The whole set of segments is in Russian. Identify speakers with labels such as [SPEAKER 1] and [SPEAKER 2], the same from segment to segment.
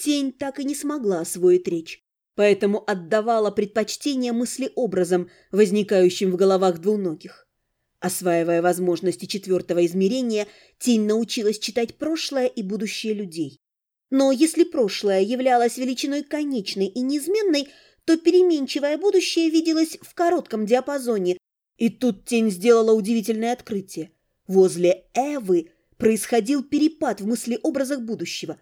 [SPEAKER 1] Тень так и не смогла освоить речь, поэтому отдавала предпочтение мыслеобразам, возникающим в головах двуногих. Осваивая возможности четвертого измерения, тень научилась читать прошлое и будущее людей. Но если прошлое являлось величиной конечной и неизменной, то переменчивое будущее виделось в коротком диапазоне. И тут тень сделала удивительное открытие. Возле Эвы происходил перепад в мыслеобразах будущего.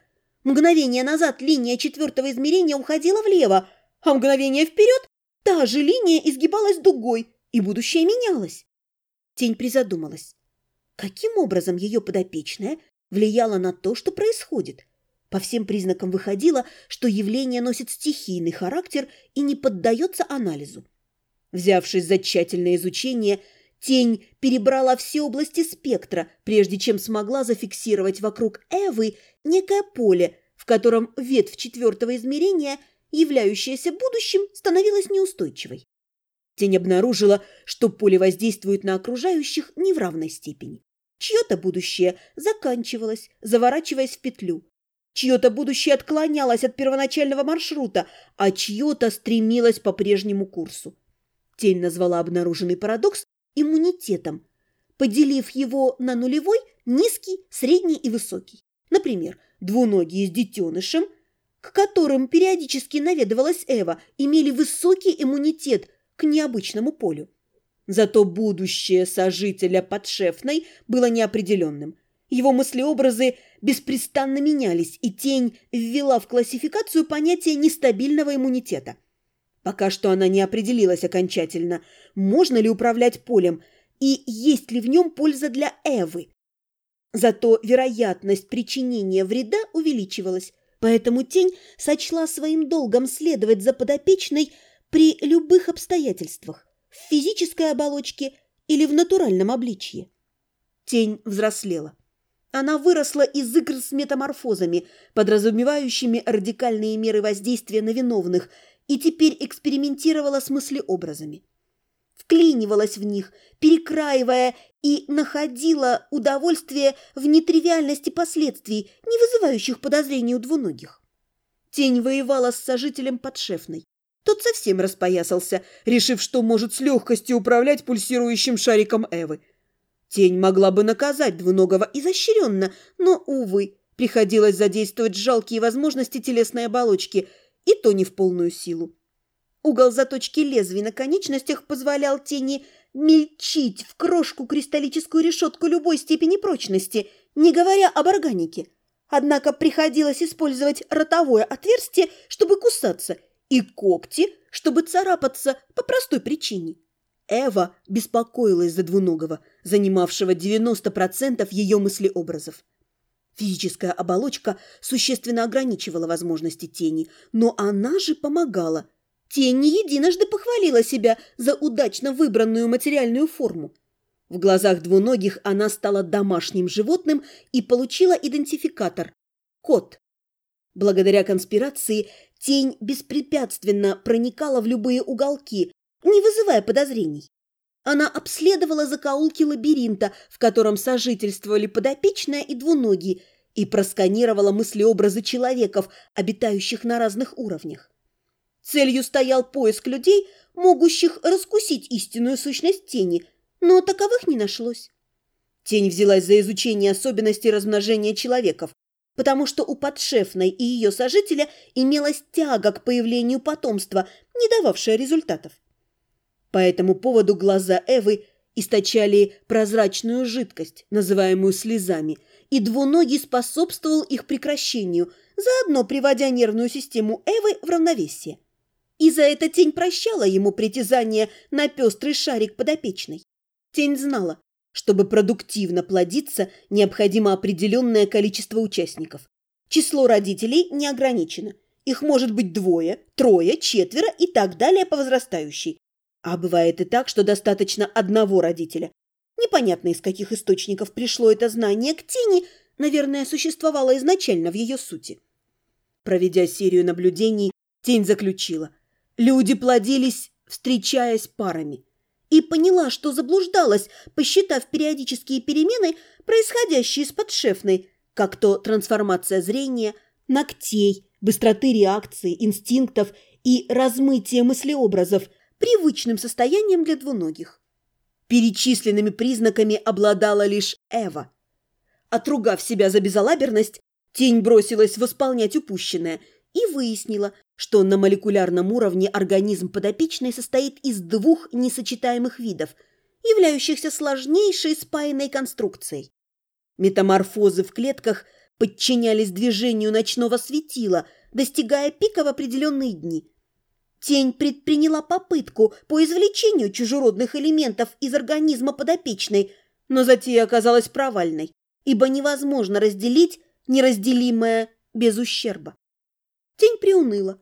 [SPEAKER 1] Мгновение назад линия четвертого измерения уходила влево, а мгновение вперед та же линия изгибалась дугой, и будущее менялось. Тень призадумалась. Каким образом ее подопечная влияла на то, что происходит? По всем признакам выходило, что явление носит стихийный характер и не поддается анализу. Взявшись за тщательное изучение, тень перебрала все области спектра, прежде чем смогла зафиксировать вокруг Эвы некое поле, в котором ветвь четвертого измерения, являющаяся будущим, становилась неустойчивой. Тень обнаружила, что поле воздействует на окружающих не в равной степени. Чье-то будущее заканчивалось, заворачиваясь в петлю. Чье-то будущее отклонялось от первоначального маршрута, а чье-то стремилось по прежнему курсу. Тень назвала обнаруженный парадокс иммунитетом, поделив его на нулевой, низкий, средний и высокий. Например, двуногие с детенышем, к которым периодически наведывалась Эва, имели высокий иммунитет – к необычному полю. Зато будущее сожителя подшефной было неопределенным. Его мыслеобразы беспрестанно менялись, и тень ввела в классификацию понятие нестабильного иммунитета. Пока что она не определилась окончательно, можно ли управлять полем и есть ли в нем польза для Эвы. Зато вероятность причинения вреда увеличивалась, поэтому тень сочла своим долгом следовать за подопечной – при любых обстоятельствах, в физической оболочке или в натуральном обличье. Тень взрослела. Она выросла из игр с метаморфозами, подразумевающими радикальные меры воздействия на виновных, и теперь экспериментировала с мыслеобразами. Вклинивалась в них, перекраивая и находила удовольствие в нетривиальности последствий, не вызывающих подозрений у двуногих. Тень воевала с сожителем подшефной. Тот совсем распоясался, решив, что может с легкостью управлять пульсирующим шариком Эвы. Тень могла бы наказать двуногого изощренно, но, увы, приходилось задействовать жалкие возможности телесной оболочки, и то не в полную силу. Угол заточки лезвий на конечностях позволял тени мельчить в крошку кристаллическую решетку любой степени прочности, не говоря об органике. Однако приходилось использовать ротовое отверстие, чтобы кусаться – и когти, чтобы царапаться по простой причине. Эва беспокоилась за двуногого, занимавшего 90% ее мыслеобразов. Физическая оболочка существенно ограничивала возможности тени, но она же помогала. Тень не единожды похвалила себя за удачно выбранную материальную форму. В глазах двуногих она стала домашним животным и получила идентификатор – кот. Благодаря конспирации Тень беспрепятственно проникала в любые уголки, не вызывая подозрений. Она обследовала закоулки лабиринта, в котором сожительствовали подопечная и двуногие, и просканировала мыслеобразы человеков, обитающих на разных уровнях. Целью стоял поиск людей, могущих раскусить истинную сущность тени, но таковых не нашлось. Тень взялась за изучение особенностей размножения человеков, потому что у подшефной и ее сожителя имелась тяга к появлению потомства, не дававшая результатов. По этому поводу глаза Эвы источали прозрачную жидкость, называемую слезами, и двуногий способствовал их прекращению, заодно приводя нервную систему Эвы в равновесие. И за это тень прощала ему притязание на пестрый шарик подопечной. Тень знала, чтобы продуктивно плодиться, необходимо определенное количество участников. Число родителей не ограничено. Их может быть двое, трое, четверо и так далее по возрастающей. А бывает и так, что достаточно одного родителя. Непонятно, из каких источников пришло это знание к тени, наверное, существовало изначально в ее сути. Проведя серию наблюдений, тень заключила. Люди плодились, встречаясь парами и поняла, что заблуждалась, посчитав периодические перемены, происходящие с подшефной, как то трансформация зрения, ногтей, быстроты реакции, инстинктов и размытия мыслеобразов привычным состоянием для двуногих. Перечисленными признаками обладала лишь Эва. Отругав себя за безалаберность, тень бросилась восполнять упущенное и выяснила, что на молекулярном уровне организм подопечной состоит из двух несочетаемых видов, являющихся сложнейшей спаянной конструкцией. Метаморфозы в клетках подчинялись движению ночного светила, достигая пика в определенные дни. Тень предприняла попытку по извлечению чужеродных элементов из организма подопечной, но затея оказалась провальной, ибо невозможно разделить неразделимое без ущерба. Тень приуныла.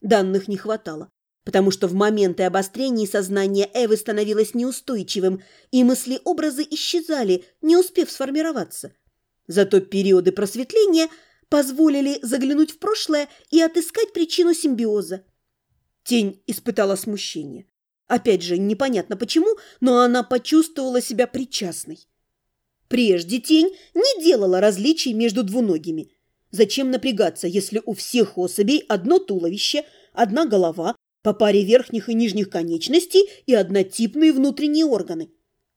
[SPEAKER 1] Данных не хватало, потому что в моменты обострения сознание Эвы становилось неустойчивым, и мысли-образы исчезали, не успев сформироваться. Зато периоды просветления позволили заглянуть в прошлое и отыскать причину симбиоза. Тень испытала смущение. Опять же, непонятно почему, но она почувствовала себя причастной. Прежде тень не делала различий между двуногими. Зачем напрягаться, если у всех особей одно туловище, одна голова, по паре верхних и нижних конечностей и однотипные внутренние органы?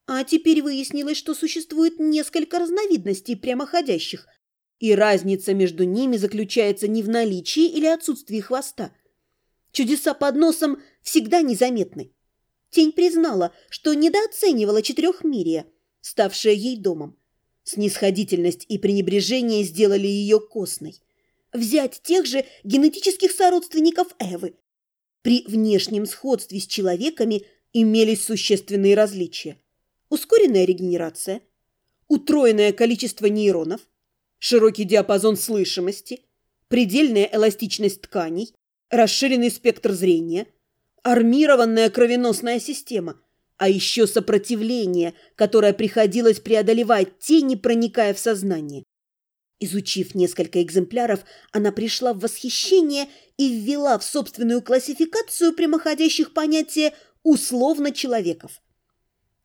[SPEAKER 1] А теперь выяснилось, что существует несколько разновидностей прямоходящих, и разница между ними заключается не в наличии или отсутствии хвоста. Чудеса под носом всегда незаметны. Тень признала, что недооценивала четырехмирие – ставшая ей домом. Снисходительность и пренебрежение сделали ее костной. Взять тех же генетических сородственников Эвы. При внешнем сходстве с человеками имелись существенные различия. Ускоренная регенерация, утроенное количество нейронов, широкий диапазон слышимости, предельная эластичность тканей, расширенный спектр зрения, армированная кровеносная система – а еще сопротивление, которое приходилось преодолевать тени, проникая в сознание. Изучив несколько экземпляров, она пришла в восхищение и ввела в собственную классификацию прямоходящих понятие «условно-человеков».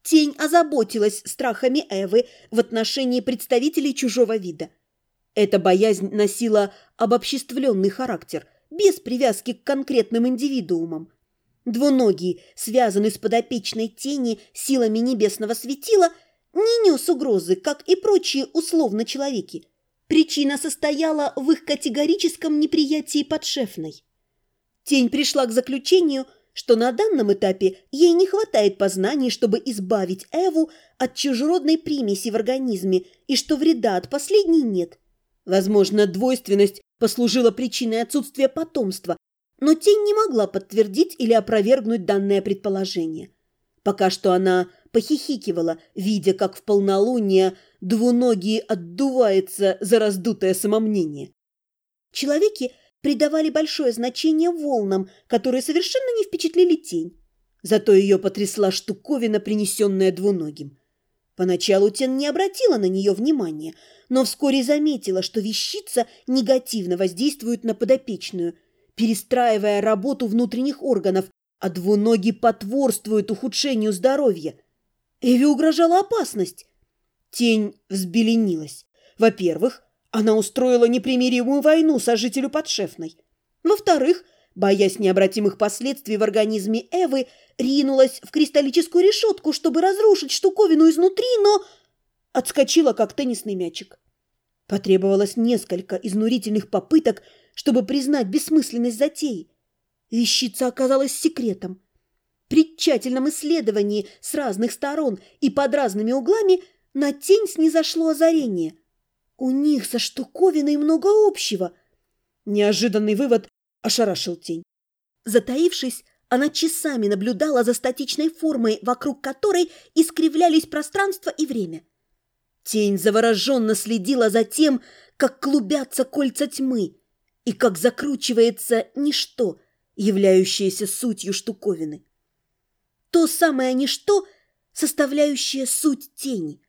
[SPEAKER 1] Тень озаботилась страхами Эвы в отношении представителей чужого вида. Эта боязнь носила обобществленный характер, без привязки к конкретным индивидуумам. Двуногий, связанный с подопечной тени силами небесного светила, не нес угрозы, как и прочие условно-человеки. Причина состояла в их категорическом неприятии подшефной. Тень пришла к заключению, что на данном этапе ей не хватает познаний, чтобы избавить Эву от чужеродной примеси в организме и что вреда от последней нет. Возможно, двойственность послужила причиной отсутствия потомства, но тень не могла подтвердить или опровергнуть данное предположение. Пока что она похихикивала, видя, как в полнолуние двуногие отдувается за раздутое самомнение. Человеки придавали большое значение волнам, которые совершенно не впечатлили тень. Зато ее потрясла штуковина, принесенная двуногим. Поначалу Тен не обратила на нее внимания, но вскоре заметила, что вещица негативно воздействует на подопечную – перестраивая работу внутренних органов, а двуногий потворствует ухудшению здоровья. Эви угрожала опасность. Тень взбеленилась. Во-первых, она устроила непримиримую войну сожителю подшефной. Во-вторых, боясь необратимых последствий в организме Эвы, ринулась в кристаллическую решетку, чтобы разрушить штуковину изнутри, но отскочила, как теннисный мячик. Потребовалось несколько изнурительных попыток, чтобы признать бессмысленность затеи. Вещица оказалась секретом. При тщательном исследовании с разных сторон и под разными углами на тень снизошло озарение. У них со штуковиной много общего. Неожиданный вывод ошарашил тень. Затаившись, она часами наблюдала за статичной формой, вокруг которой искривлялись пространство и время. Тень завороженно следила за тем, как клубятся кольца тьмы, и как закручивается ничто, являющееся сутью штуковины. То самое ничто, составляющее суть тени.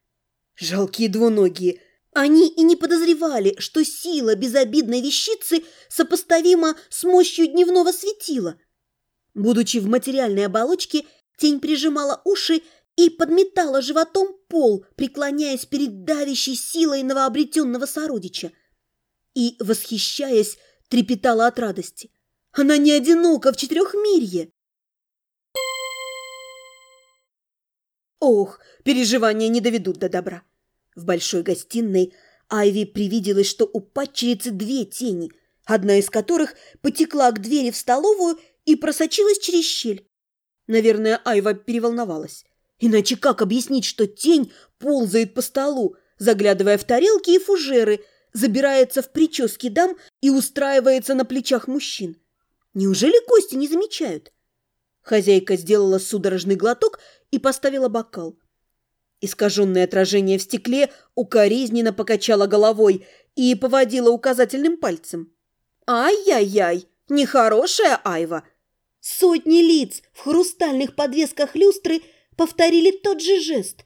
[SPEAKER 1] Жалкие двуногие, они и не подозревали, что сила безобидной вещицы сопоставима с мощью дневного светила. Будучи в материальной оболочке, тень прижимала уши и подметала животом пол, преклоняясь перед давящей силой новообретенного сородича – и, восхищаясь, трепетала от радости. Она не одинока в четырехмирье. Ох, переживания не доведут до добра. В большой гостиной Айви привиделось, что у падчерицы две тени, одна из которых потекла к двери в столовую и просочилась через щель. Наверное, Айва переволновалась. Иначе как объяснить, что тень ползает по столу, заглядывая в тарелки и фужеры, забирается в прически дам и устраивается на плечах мужчин? Неужели гости не замечают? Хозяйка сделала судорожный глоток и поставила бокал. Искаженное отражение в стекле укоризненно покачало головой и поводила указательным пальцем. «Ай-яй-яй! Нехорошая Айва!» Сотни лиц в хрустальных подвесках люстры повторили тот же жест.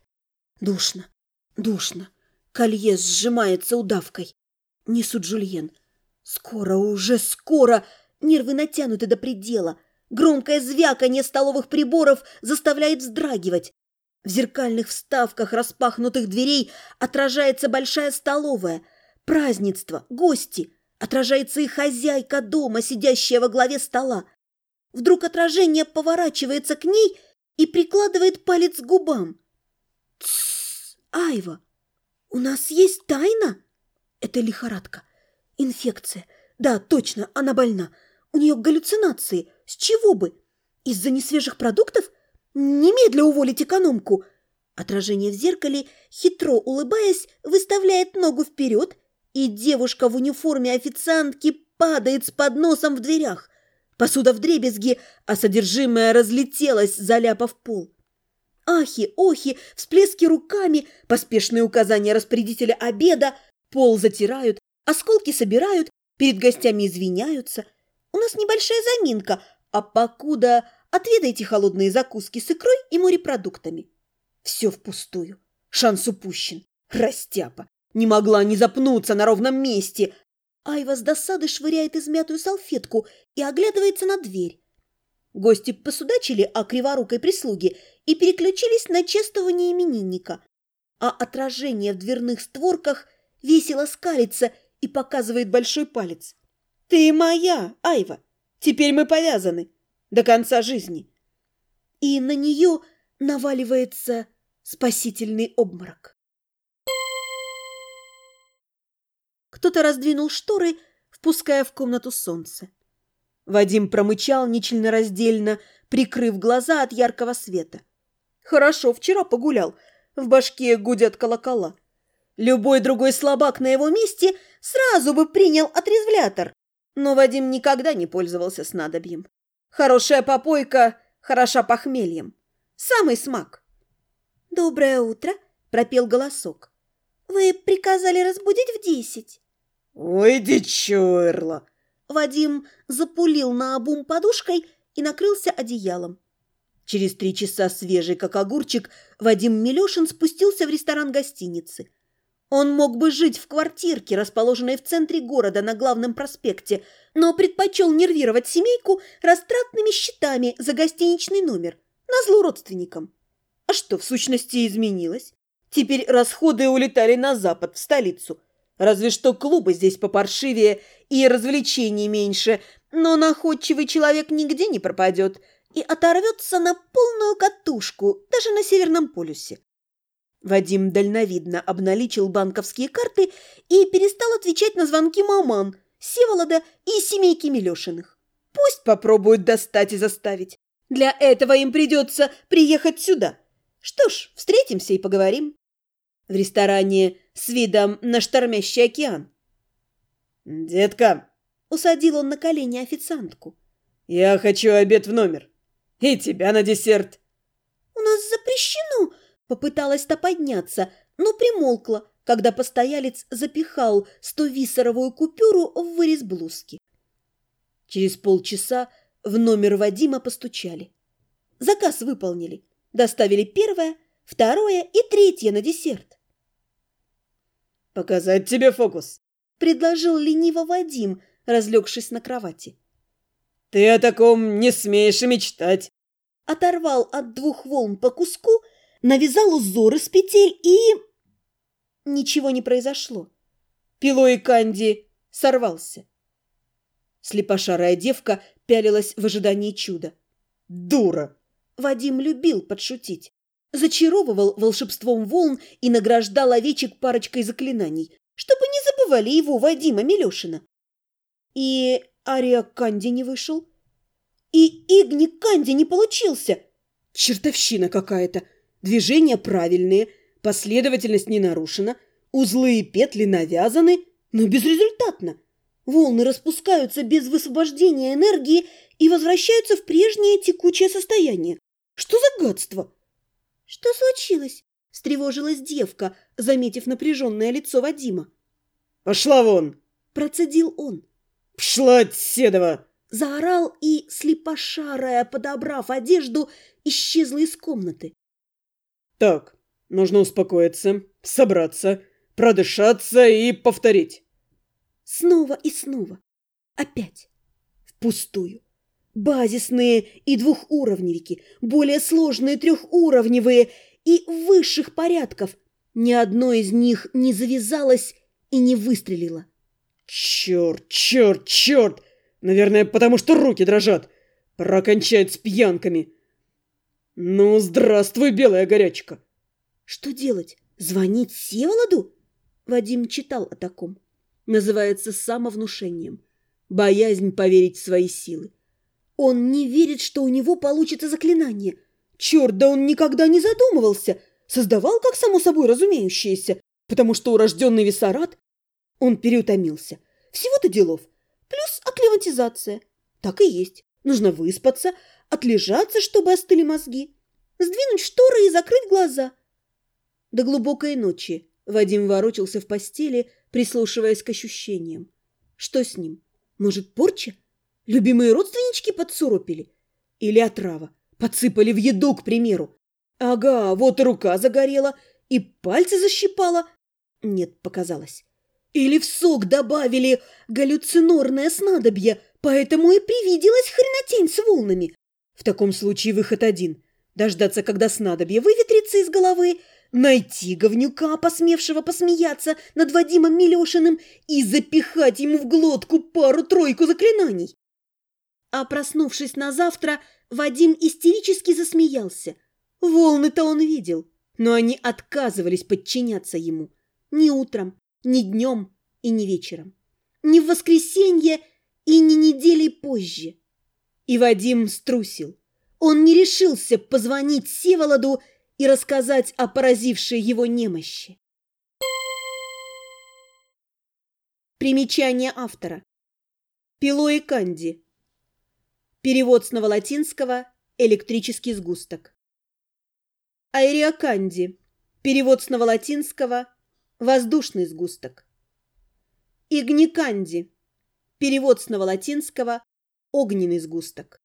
[SPEAKER 1] Душно, душно. Колье сжимается удавкой. Несут Жульен. Скоро, уже скоро. Нервы натянуты до предела. Громкое звяканье столовых приборов заставляет вздрагивать. В зеркальных вставках распахнутых дверей отражается большая столовая. Празднество, гости. Отражается и хозяйка дома, сидящая во главе стола. Вдруг отражение поворачивается к ней и прикладывает палец к губам. «Тссс, Айва, у нас есть тайна?» Это лихорадка. Инфекция. Да, точно, она больна. У нее галлюцинации. С чего бы? Из-за несвежих продуктов? Немедля уволить экономку. Отражение в зеркале, хитро улыбаясь, выставляет ногу вперед, и девушка в униформе официантки падает с подносом в дверях. Посуда в дребезги, а содержимое разлетелось, заляпав пол. Ахи, охи, всплески руками, поспешные указания распорядителя обеда, пол затирают, осколки собирают, перед гостями извиняются – у нас небольшая заминка, а покуда отведайте холодные закуски с икрой и морепродуктами. Все впустую. Шанс упущен. Растяпа. Не могла не запнуться на ровном месте. Айва с досады швыряет измятую салфетку и оглядывается на дверь. Гости посудачили о криворукой прислуге и переключились на чествование именинника. А отражение в дверных створках весело скалится и показывает большой палец. Ты моя, Айва. Теперь мы повязаны. До конца жизни. И на нее наваливается спасительный обморок. Кто-то раздвинул шторы, впуская в комнату солнце. Вадим промычал нечленораздельно, прикрыв глаза от яркого света. Хорошо, вчера погулял. В башке гудят колокола. Любой другой слабак на его месте сразу бы принял отрезвлятор, но Вадим никогда не пользовался снадобьем. Хорошая попойка хороша похмельем. Самый смак. «Доброе утро», — пропел голосок. «Вы приказали разбудить в десять».
[SPEAKER 2] «Ой, дичуэрла!»
[SPEAKER 1] Вадим запулил на обум подушкой и накрылся одеялом. Через три часа свежий, как огурчик, Вадим Милешин спустился в ресторан гостиницы – он мог бы жить в квартирке, расположенной в центре города на главном проспекте, но предпочел нервировать семейку растратными счетами за гостиничный номер, назло родственникам. А что в сущности изменилось? Теперь расходы улетали на запад, в столицу. Разве что клубы здесь попаршивее и развлечений меньше, но находчивый человек нигде не пропадет и оторвется на полную катушку даже на Северном полюсе. Вадим дальновидно обналичил банковские карты и перестал отвечать на звонки маман, Севолода и семейки Милешиных. Пусть попробуют достать и заставить. Для этого им придется приехать сюда. Что ж, встретимся и поговорим. В ресторане с видом на штормящий океан.
[SPEAKER 2] «Детка!» – усадил он на колени официантку. «Я хочу обед в номер. И тебя на десерт».
[SPEAKER 1] «У нас запрещено Попыталась-то подняться, но примолкла, когда постоялец запихал стовисоровую купюру в вырез блузки. Через полчаса в номер Вадима постучали. Заказ выполнили. Доставили первое, второе и третье на десерт.
[SPEAKER 2] «Показать тебе фокус», —
[SPEAKER 1] предложил лениво Вадим, разлегшись на кровати.
[SPEAKER 2] «Ты о таком не смеешь и мечтать».
[SPEAKER 1] Оторвал от двух волн по куску навязал узор из петель и... Ничего не произошло. Пилой Канди сорвался. Слепошарая девка пялилась в ожидании чуда.
[SPEAKER 2] «Дура!»
[SPEAKER 1] Вадим любил подшутить. Зачаровывал волшебством волн и награждал овечек парочкой заклинаний, чтобы не забывали его Вадима Милешина. И Ария Канди не вышел. И Игни Канди не получился. Чертовщина какая-то. Движения правильные, последовательность не нарушена, узлы и петли навязаны, но безрезультатно. Волны распускаются без высвобождения энергии и возвращаются в прежнее текучее состояние. Что за гадство? Что случилось? Встревожилась девка, заметив напряженное лицо Вадима.
[SPEAKER 2] «Пошла вон!»
[SPEAKER 1] – процедил он.
[SPEAKER 2] «Пшла от Седова!»
[SPEAKER 1] Заорал и, слепошарая, подобрав одежду, исчезла из комнаты.
[SPEAKER 2] «Так, нужно успокоиться, собраться, продышаться и повторить».
[SPEAKER 1] Снова и снова. Опять. Впустую. Базисные и двухуровневики, более сложные трехуровневые и высших порядков. Ни одно из них не завязалось и не выстрелило.
[SPEAKER 2] Черт, черт, черт! Наверное, потому что руки дрожат. Пора кончать с пьянками. Ну, здравствуй, белая горячка.
[SPEAKER 1] Что делать? Звонить Севолоду? Вадим читал о таком. Называется самовнушением. Боязнь поверить в свои силы. Он не верит, что у него получится заклинание. Черт, да он никогда не задумывался. Создавал, как само собой разумеющееся, потому что урожденный висарат... Он переутомился. Всего-то делов. Плюс акклиматизация. Так и есть. Нужно выспаться, отлежаться, чтобы остыли мозги, сдвинуть шторы и закрыть глаза. До глубокой ночи Вадим ворочался в постели, прислушиваясь к ощущениям. Что с ним? Может, порча? Любимые родственнички подсуропили? Или отрава? Подсыпали в еду, к примеру? Ага, вот и рука загорела, и пальцы защипала. Нет, показалось. Или в сок добавили галлюцинорное снадобье, поэтому и привиделась хренотень с волнами. В таком случае выход один – дождаться, когда снадобье выветрится из головы, найти говнюка, посмевшего посмеяться над Вадимом Милешиным, и запихать ему в глотку пару-тройку заклинаний. А проснувшись на завтра, Вадим истерически засмеялся. Волны-то он видел, но они отказывались подчиняться ему. Ни утром, ни днем и ни вечером. Ни в воскресенье и ни недели позже. И Вадим струсил. Он не решился позвонить Севолоду и рассказать о поразившей его немощи. Примечание автора. Пило и Канди. Перевод с новолатинского «Электрический сгусток». Аэриоканди. Перевод с новолатинского «Воздушный сгусток». Игниканди. Перевод с новолатинского «Огненный сгусток».